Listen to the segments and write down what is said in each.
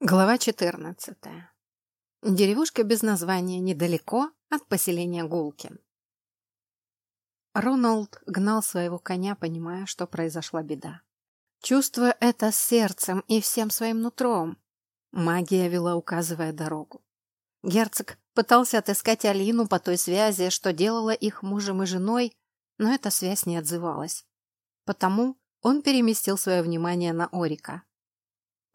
Глава 14. Деревушка без названия недалеко от поселения Гулкин. Роналд гнал своего коня, понимая, что произошла беда. Чувствуя это сердцем и всем своим нутром, магия вела, указывая дорогу. Герцог пытался отыскать Алину по той связи, что делала их мужем и женой, но эта связь не отзывалась. Потому он переместил свое внимание на Орика.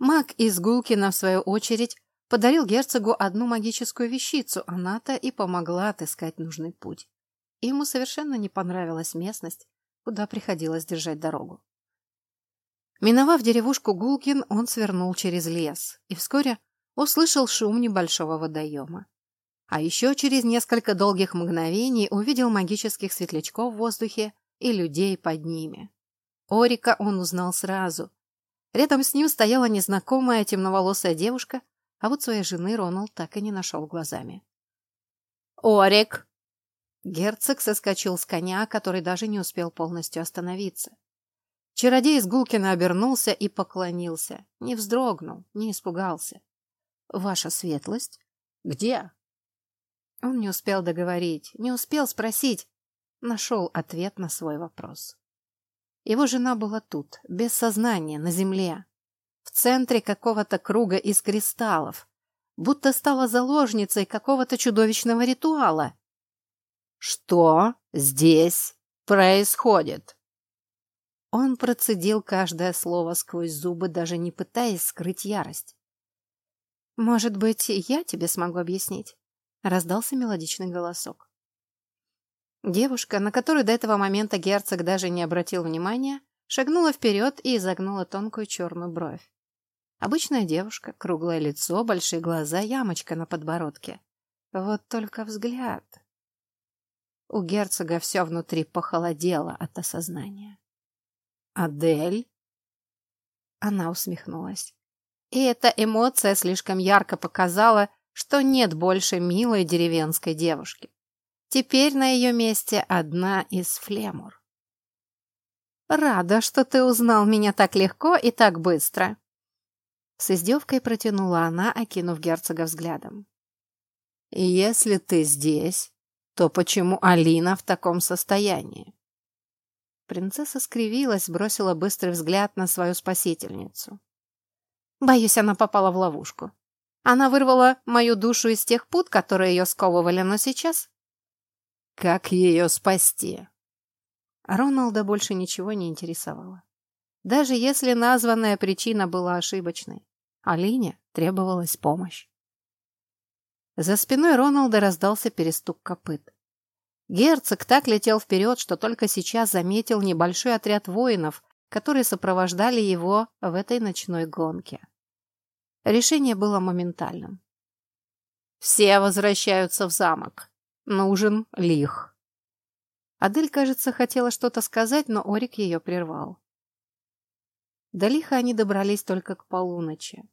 Маг из Гулкина, в свою очередь, подарил герцогу одну магическую вещицу, она-то и помогла отыскать нужный путь. Ему совершенно не понравилась местность, куда приходилось держать дорогу. Миновав деревушку Гулкин, он свернул через лес и вскоре услышал шум небольшого водоема. А еще через несколько долгих мгновений увидел магических светлячков в воздухе и людей под ними. Орика он узнал сразу. Рядом с ним стояла незнакомая темноволосая девушка, а вот своей жены Роналд так и не нашел глазами. «Орик!» Герцог соскочил с коня, который даже не успел полностью остановиться. Чародей из Гулкина обернулся и поклонился. Не вздрогнул, не испугался. «Ваша светлость? Где?» Он не успел договорить, не успел спросить. Нашел ответ на свой вопрос. Его жена была тут, без сознания, на земле, в центре какого-то круга из кристаллов, будто стала заложницей какого-то чудовищного ритуала. «Что здесь происходит?» Он процедил каждое слово сквозь зубы, даже не пытаясь скрыть ярость. «Может быть, я тебе смогу объяснить?» — раздался мелодичный голосок. Девушка, на которую до этого момента герцог даже не обратил внимания, шагнула вперед и изогнула тонкую черную бровь. Обычная девушка, круглое лицо, большие глаза, ямочка на подбородке. Вот только взгляд. У герцога все внутри похолодело от осознания. «Адель?» Она усмехнулась. И эта эмоция слишком ярко показала, что нет больше милой деревенской девушки. Теперь на ее месте одна из флемур. «Рада, что ты узнал меня так легко и так быстро!» С издевкой протянула она, окинув герцога взглядом. «Если ты здесь, то почему Алина в таком состоянии?» Принцесса скривилась, бросила быстрый взгляд на свою спасительницу. «Боюсь, она попала в ловушку. Она вырвала мою душу из тех пут, которые ее сковывали, но сейчас как ее спасти? Роналда больше ничего не интересовало. Даже если названная причина была ошибочной, Алине требовалась помощь. За спиной Роналда раздался перестук копыт. Герцог так летел вперед, что только сейчас заметил небольшой отряд воинов, которые сопровождали его в этой ночной гонке. Решение было моментальным. «Все возвращаются в замок», Нужен лих. Адель, кажется, хотела что-то сказать, но Орик ее прервал. До лиха они добрались только к полуночи.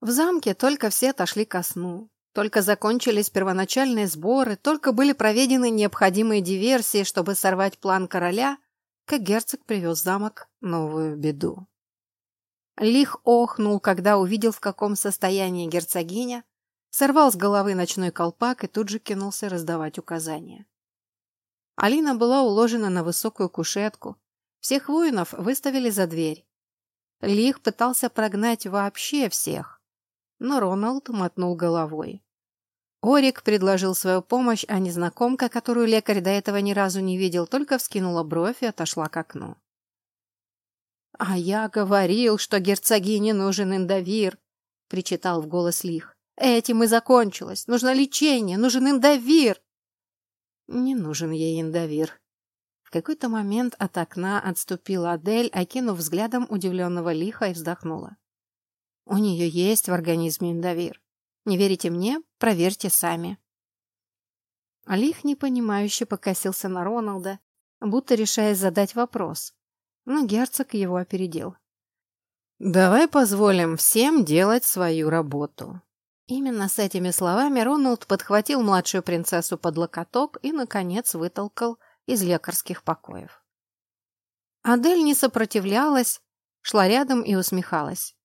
В замке только все отошли ко сну. Только закончились первоначальные сборы, только были проведены необходимые диверсии, чтобы сорвать план короля, как герцог привез замок новую беду. Лих охнул, когда увидел, в каком состоянии герцогиня, сорвал с головы ночной колпак и тут же кинулся раздавать указания. Алина была уложена на высокую кушетку. Всех воинов выставили за дверь. Лих пытался прогнать вообще всех, но Роналд мотнул головой. Орик предложил свою помощь, а незнакомка, которую лекарь до этого ни разу не видел, только вскинула бровь и отошла к окну. «А я говорил, что герцогине нужен индовир», — причитал в голос Лих. Этим и закончилось. Нужно лечение, нужен индовир. Не нужен ей индовир. В какой-то момент от окна отступила Адель, окинув взглядом удивленного лиха и вздохнула. У нее есть в организме индовир. Не верите мне? Проверьте сами. Лих непонимающе покосился на Роналда, будто решая задать вопрос. Но герцог его опередил. «Давай позволим всем делать свою работу. Именно с этими словами Роналд подхватил младшую принцессу под локоток и, наконец, вытолкал из лекарских покоев. Адель не сопротивлялась, шла рядом и усмехалась.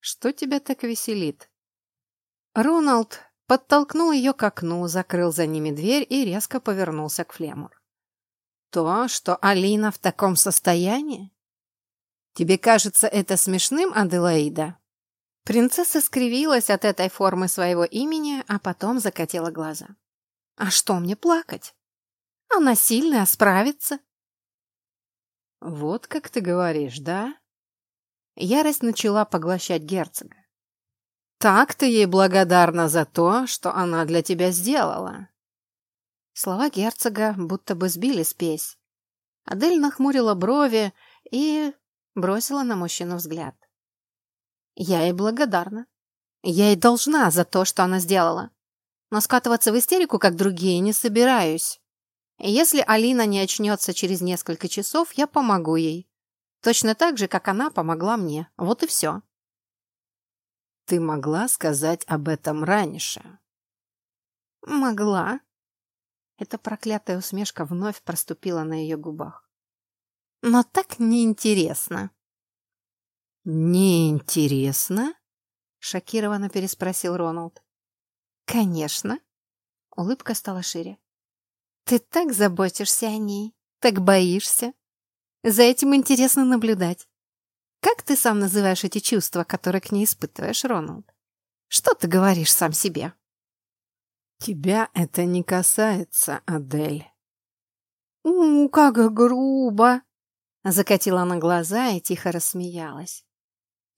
Что тебя так веселит?» Роналд подтолкнул ее к окну, закрыл за ними дверь и резко повернулся к Флемур. «То, что Алина в таком состоянии? Тебе кажется это смешным, Аделаида?» Принцесса скривилась от этой формы своего имени, а потом закатила глаза. «А что мне плакать? Она сильная, справится». «Вот как ты говоришь, да?» Ярость начала поглощать герцога. «Так ты ей благодарна за то, что она для тебя сделала». Слова герцога будто бы сбили спесь. Адель нахмурила брови и бросила на мужчину взгляд. «Я ей благодарна. Я ей должна за то, что она сделала. Но скатываться в истерику, как другие, не собираюсь. Если Алина не очнется через несколько часов, я помогу ей. Точно так же, как она помогла мне. Вот и все. Ты могла сказать об этом раньше? Могла. Эта проклятая усмешка вновь проступила на ее губах. Но так неинтересно. Неинтересно? Шокированно переспросил Роналд. Конечно. Улыбка стала шире. Ты так заботишься о ней, так боишься. За этим интересно наблюдать. Как ты сам называешь эти чувства, которые к ней испытываешь, Роналд? Что ты говоришь сам себе? Тебя это не касается, Адель. У, как грубо! Закатила она глаза и тихо рассмеялась.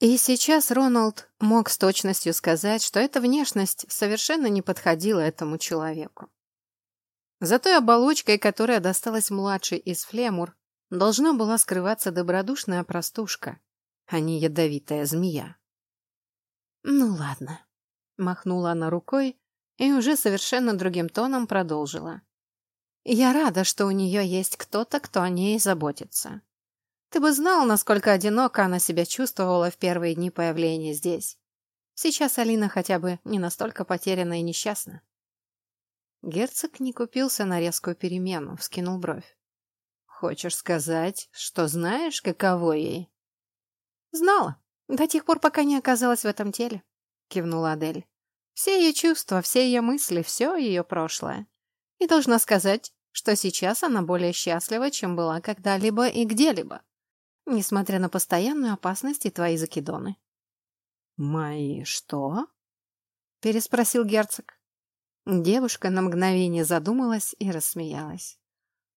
И сейчас Роналд мог с точностью сказать, что эта внешность совершенно не подходила этому человеку. За той оболочкой, которая досталась младшей из Флемур, должна была скрываться добродушная простушка, а не ядовитая змея. «Ну ладно», — махнула она рукой и уже совершенно другим тоном продолжила. «Я рада, что у нее есть кто-то, кто о ней заботится. Ты бы знал, насколько одиноко она себя чувствовала в первые дни появления здесь. Сейчас Алина хотя бы не настолько потеряна и несчастна». Герцог не купился на резкую перемену, вскинул бровь. «Хочешь сказать, что знаешь, каково ей?» «Знала, до тех пор, пока не оказалась в этом теле», — кивнула Адель. «Все ее чувства, все ее мысли, все ее прошлое. И должна сказать, что сейчас она более счастлива, чем была когда-либо и где-либо, несмотря на постоянную опасность и твои закидоны». «Мои что?» — переспросил герцог. Девушка на мгновение задумалась и рассмеялась.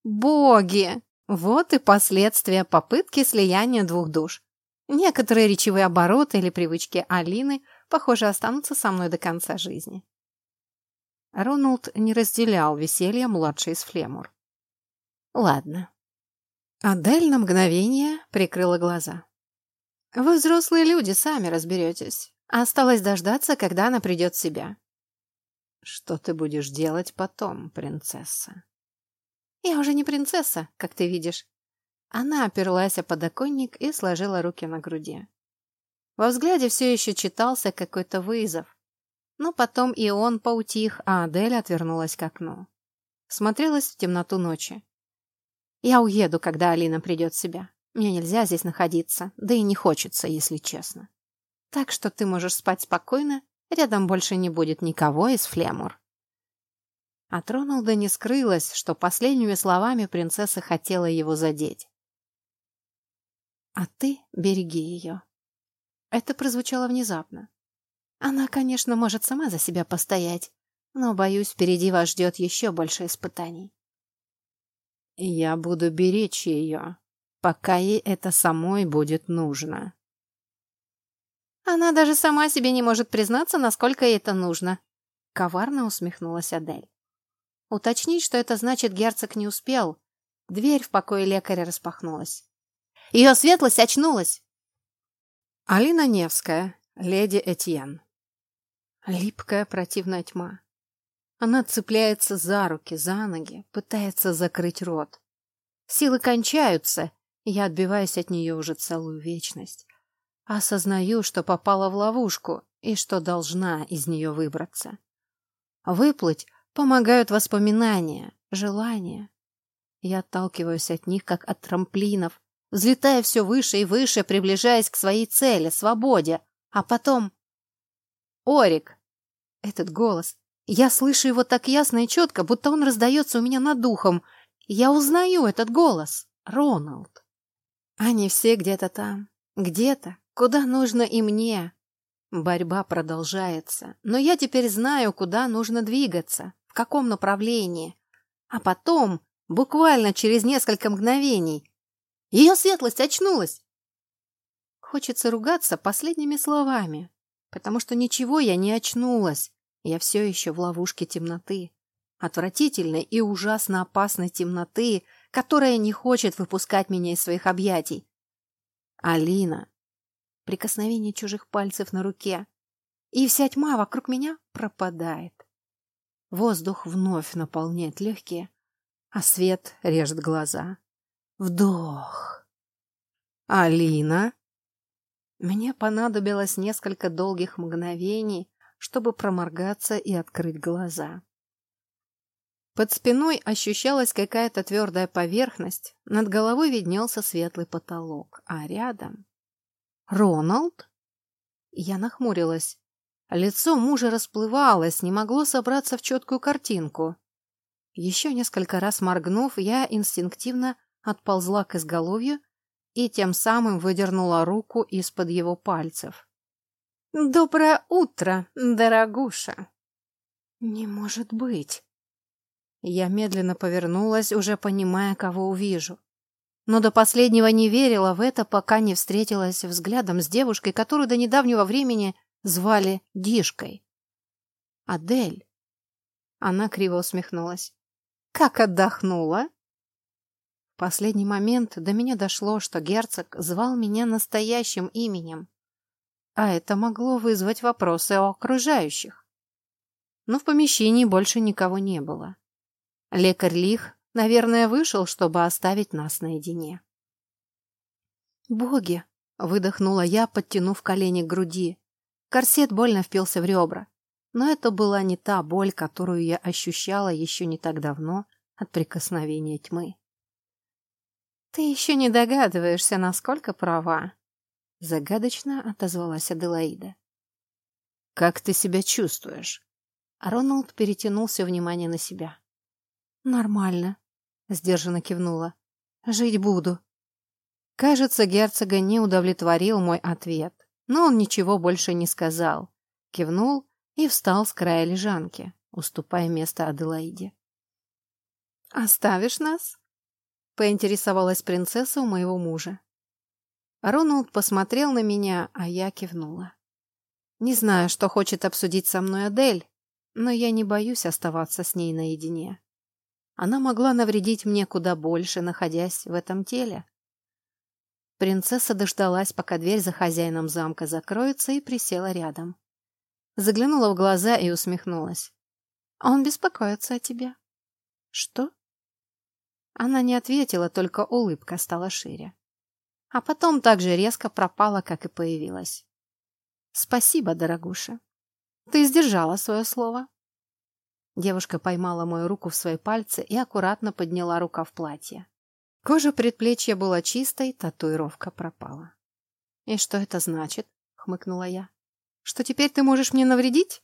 «Боги! Вот и последствия попытки слияния двух душ. Некоторые речевые обороты или привычки Алины, похоже, останутся со мной до конца жизни». Роналд не разделял веселье младшей из Флемур. «Ладно». Адель на мгновение прикрыла глаза. «Вы взрослые люди, сами разберетесь. Осталось дождаться, когда она придет в себя. Что ты будешь делать потом, принцесса? Я уже не принцесса, как ты видишь. Она оперлась о подоконник и сложила руки на груди. Во взгляде все еще читался какой-то вызов. Но потом и он поутих, а Адель отвернулась к окну. Смотрелась в темноту ночи. Я уеду, когда Алина придет в себя. Мне нельзя здесь находиться, да и не хочется, если честно. Так что ты можешь спать спокойно Рядом больше не будет никого из Флемур. От Роналда не скрылось, что последними словами принцесса хотела его задеть. «А ты береги ее». Это прозвучало внезапно. Она, конечно, может сама за себя постоять, но, боюсь, впереди вас ждет еще больше испытаний. Я буду беречь ее, пока ей это самой будет нужно. Она даже сама себе не может признаться, насколько ей это нужно. Коварно усмехнулась Адель. Уточнить, что это значит, герцог не успел. Дверь в покое лекаря распахнулась. Ее светлость очнулась. Алина Невская, леди Этьен. Липкая противная тьма. Она цепляется за руки, за ноги, пытается закрыть рот. Силы кончаются, и я отбиваюсь от нее уже целую вечность. Осознаю, что попала в ловушку и что должна из нее выбраться. Выплыть помогают воспоминания, желания. Я отталкиваюсь от них, как от трамплинов, взлетая все выше и выше, приближаясь к своей цели, свободе, А потом... Орик! Этот голос. Я слышу его так ясно и четко, будто он раздается у меня над духом. Я узнаю этот голос. Роналд. Они все где-то там. Где-то. Куда нужно и мне. Борьба продолжается. Но я теперь знаю, куда нужно двигаться. В каком направлении. А потом, буквально через несколько мгновений, ее светлость очнулась. Хочется ругаться последними словами, потому что ничего я не очнулась. Я все еще в ловушке темноты. Отвратительной и ужасно опасной темноты, которая не хочет выпускать меня из своих объятий. Алина. Прикосновение чужих пальцев на руке. И вся тьма вокруг меня пропадает. Воздух вновь наполняет легкие, а свет режет глаза. Вдох. Алина. Мне понадобилось несколько долгих мгновений, чтобы проморгаться и открыть глаза. Под спиной ощущалась какая-то твердая поверхность, над головой виднелся светлый потолок, а рядом... «Роналд?» Я нахмурилась. Лицо мужа расплывалось, не могло собраться в четкую картинку. Еще несколько раз моргнув, я инстинктивно отползла к изголовью и тем самым выдернула руку из-под его пальцев. «Доброе утро, дорогуша!» «Не может быть!» Я медленно повернулась, уже понимая, кого увижу. Но до последнего не верила в это, пока не встретилась взглядом с девушкой, которую до недавнего времени звали Дишкой. «Адель!» Она криво усмехнулась. «Как отдохнула?» последний момент до меня дошло, что герцог звал меня настоящим именем. А это могло вызвать вопросы о окружающих. Но в помещении больше никого не было. Лекарь Лих, наверное, вышел, чтобы оставить нас наедине. «Боги!» — выдохнула я, подтянув колени к груди. Корсет больно впился в ребра. Но это была не та боль, которую я ощущала еще не так давно от прикосновения тьмы. «Ты еще не догадываешься, насколько права», — загадочно отозвалась Аделаида. «Как ты себя чувствуешь?» Роналд перетянулся внимание на себя. «Нормально», — сдержанно кивнула. «Жить буду». Кажется, герцога не удовлетворил мой ответ, но он ничего больше не сказал. Кивнул и встал с края лежанки, уступая место Аделаиде. «Оставишь нас?» поинтересовалась принцесса у моего мужа. Роналд посмотрел на меня, а я кивнула. Не знаю, что хочет обсудить со мной Адель, но я не боюсь оставаться с ней наедине. Она могла навредить мне куда больше, находясь в этом теле. Принцесса дождалась, пока дверь за хозяином замка закроется, и присела рядом. Заглянула в глаза и усмехнулась. «Он беспокоится о тебе». «Что?» Она не ответила, только улыбка стала шире. А потом так же резко пропала, как и появилась. «Спасибо, дорогуша. Ты сдержала свое слово». Девушка поймала мою руку в свои пальцы и аккуратно подняла рука в платье. Кожа предплечья была чистой, татуировка пропала. «И что это значит?» — хмыкнула я. «Что теперь ты можешь мне навредить?»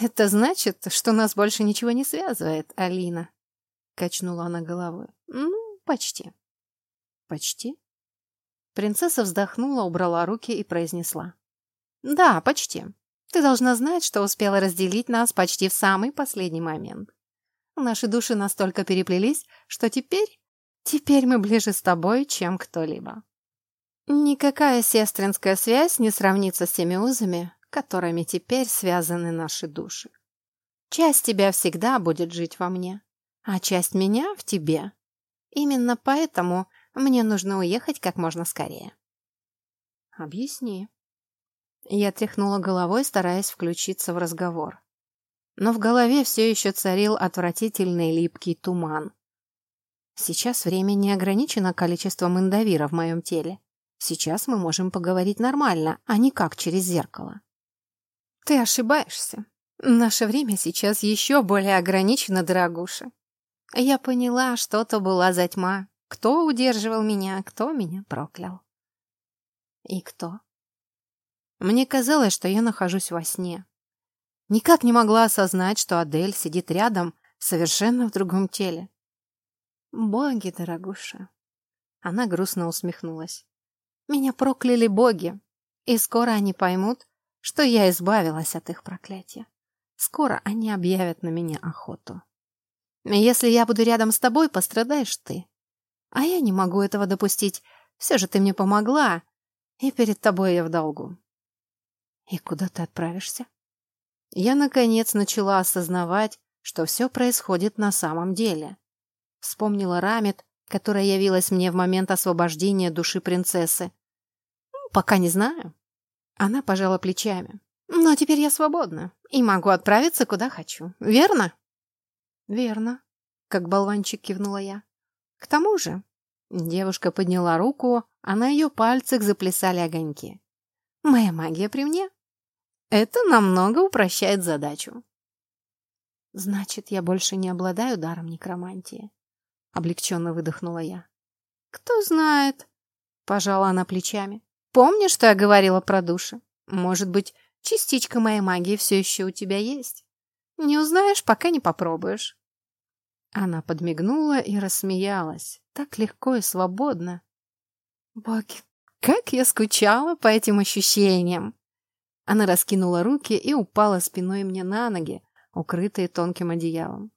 «Это значит, что нас больше ничего не связывает, Алина», Качнула она головой. Ну, почти. Почти? Принцесса вздохнула, убрала руки и произнесла. Да, почти. Ты должна знать, что успела разделить нас почти в самый последний момент. Наши души настолько переплелись, что теперь... Теперь мы ближе с тобой, чем кто-либо. Никакая сестринская связь не сравнится с теми узами, которыми теперь связаны наши души. Часть тебя всегда будет жить во мне, а часть меня в тебе. Именно поэтому мне нужно уехать как можно скорее. Объясни. Я тряхнула головой, стараясь включиться в разговор. Но в голове все еще царил отвратительный липкий туман. Сейчас время не ограничено количеством индовира в моем теле. Сейчас мы можем поговорить нормально, а не как через зеркало. Ты ошибаешься. Наше время сейчас еще более ограничено, дорогуша. Я поняла, что то была за тьма. Кто удерживал меня, кто меня проклял. И кто? Мне казалось, что я нахожусь во сне. Никак не могла осознать, что Адель сидит рядом, совершенно в другом теле. Боги, дорогуша. Она грустно усмехнулась. Меня прокляли боги, и скоро они поймут, что я избавилась от их проклятия. Скоро они объявят на меня охоту. Если я буду рядом с тобой, пострадаешь ты. А я не могу этого допустить. Все же ты мне помогла, и перед тобой я в долгу. И куда ты отправишься? Я, наконец, начала осознавать, что все происходит на самом деле. Вспомнила Рамет, которая явилась мне в момент освобождения души принцессы. «Пока не знаю». Она пожала плечами. «Но теперь я свободна и могу отправиться куда хочу. Верно?» «Верно», — как болванчик кивнула я. «К тому же...» Девушка подняла руку, а на ее пальцах заплясали огоньки. «Моя магия при мне. Это намного упрощает задачу». «Значит, я больше не обладаю даром некромантии?» Облегченно выдохнула я. «Кто знает?» Пожала она плечами. «Помнишь, что я говорила про души? Может быть, частичка моей магии все еще у тебя есть? Не узнаешь, пока не попробуешь». Она подмигнула и рассмеялась. Так легко и свободно. Боги, как я скучала по этим ощущениям! Она раскинула руки и упала спиной мне на ноги, укрытые тонким одеялом.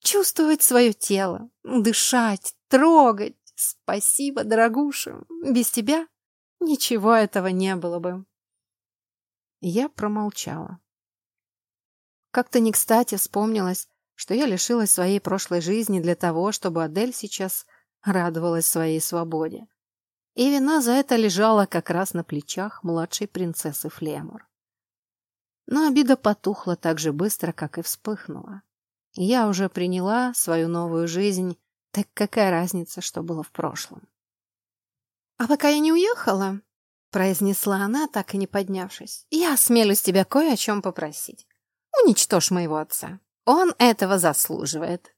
Чувствовать свое тело, дышать, трогать. Спасибо, дорогуша. Без тебя ничего этого не было бы. Я промолчала. Как-то не кстати вспомнилось, что я лишилась своей прошлой жизни для того, чтобы Адель сейчас радовалась своей свободе. И вина за это лежала как раз на плечах младшей принцессы Флемур. Но обида потухла так же быстро, как и вспыхнула. Я уже приняла свою новую жизнь, так какая разница, что было в прошлом? «А пока я не уехала», — произнесла она, так и не поднявшись, — «я осмелюсь тебя кое о чем попросить. Уничтожь моего отца. Он этого заслуживает.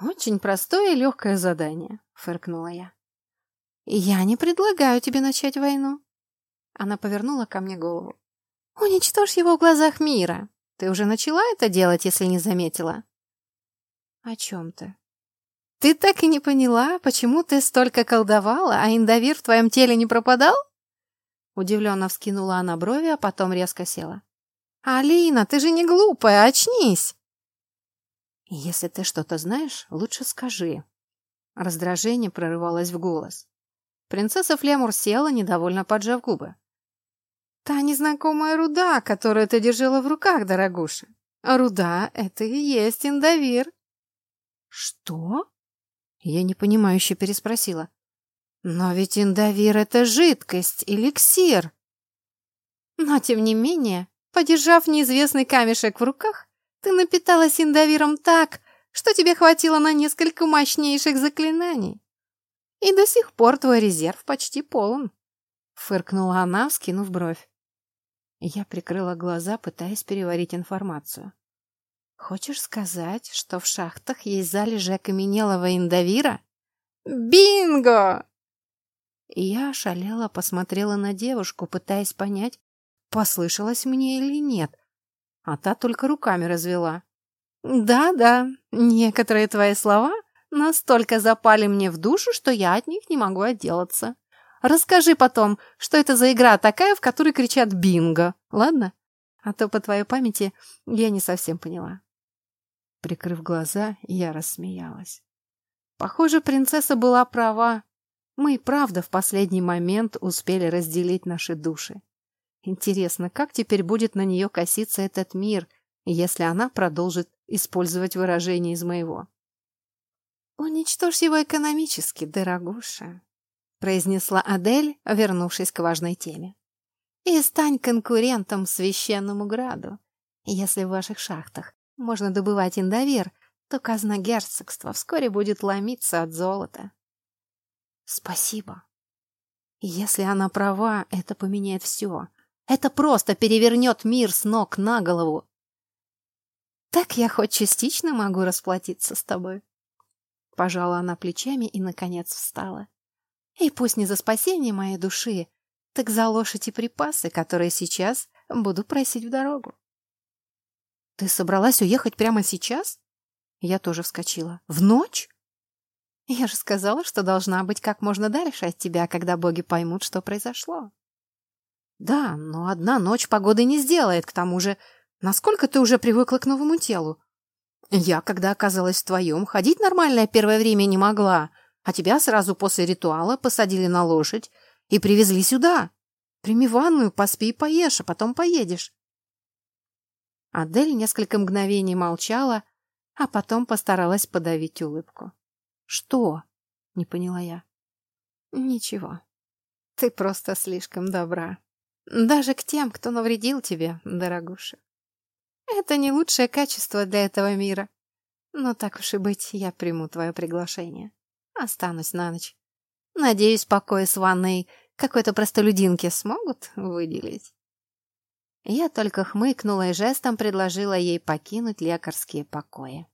Очень простое и легкое задание, фыркнула я. Я не предлагаю тебе начать войну. Она повернула ко мне голову. Уничтожь его в глазах мира. Ты уже начала это делать, если не заметила? О чем ты? Ты так и не поняла, почему ты столько колдовала, а индовир в твоем теле не пропадал? Удивленно вскинула она брови, а потом резко села. «Алина, ты же не глупая, очнись!» «Если ты что-то знаешь, лучше скажи». Раздражение прорывалось в голос. Принцесса Флемур села, недовольно поджав губы. «Та незнакомая руда, которую ты держала в руках, дорогуша. Руда — это и есть индовир». «Что?» Я непонимающе переспросила. «Но ведь индовир — это жидкость, эликсир». Но, тем не менее, Подержав неизвестный камешек в руках, ты напиталась индовиром так, что тебе хватило на несколько мощнейших заклинаний. И до сих пор твой резерв почти полон. Фыркнула она, вскинув бровь. Я прикрыла глаза, пытаясь переварить информацию. Хочешь сказать, что в шахтах есть залежи окаменелого индовира? Бинго! Я ошалела, посмотрела на девушку, пытаясь понять, послышалось мне или нет. А та только руками развела. «Да-да, некоторые твои слова настолько запали мне в душу, что я от них не могу отделаться. Расскажи потом, что это за игра такая, в которой кричат «бинго», ладно? А то по твоей памяти я не совсем поняла». Прикрыв глаза, я рассмеялась. Похоже, принцесса была права. Мы и правда в последний момент успели разделить наши души. Интересно, как теперь будет на нее коситься этот мир, если она продолжит использовать выражение из моего? «Уничтожь его экономически, дорогуша», — произнесла Адель, вернувшись к важной теме. «И стань конкурентом священному граду. Если в ваших шахтах можно добывать индовер, то казна герцогства вскоре будет ломиться от золота». «Спасибо», если она права, это поменяет все. Это просто перевернет мир с ног на голову. Так я хоть частично могу расплатиться с тобой. Пожала она плечами и, наконец, встала. И пусть не за спасение моей души, Так за лошадь и припасы, которые сейчас буду просить в дорогу. Ты собралась уехать прямо сейчас? Я тоже вскочила. В ночь? Я же сказала, что должна быть как можно дальше от тебя, когда боги поймут, что произошло. Да, но одна ночь погоды не сделает, к тому же... Насколько ты уже привыкла к новому телу? Я, когда оказалась в твоем, ходить нормальное первое время не могла, а тебя сразу после ритуала посадили на лошадь и привезли сюда. Прими ванную, поспи и поешь, а потом поедешь. Адель несколько мгновений молчала, а потом постаралась подавить улыбку. «Что?» — не поняла я. «Ничего. Ты просто слишком добра. Даже к тем, кто навредил тебе, дорогуша. Это не лучшее качество для этого мира. Но так уж и быть, я приму твое приглашение. Останусь на ночь. Надеюсь, покой с ванной какой-то простолюдинке смогут выделить. Я только хмыкнула и жестом предложила ей покинуть лекарские покои.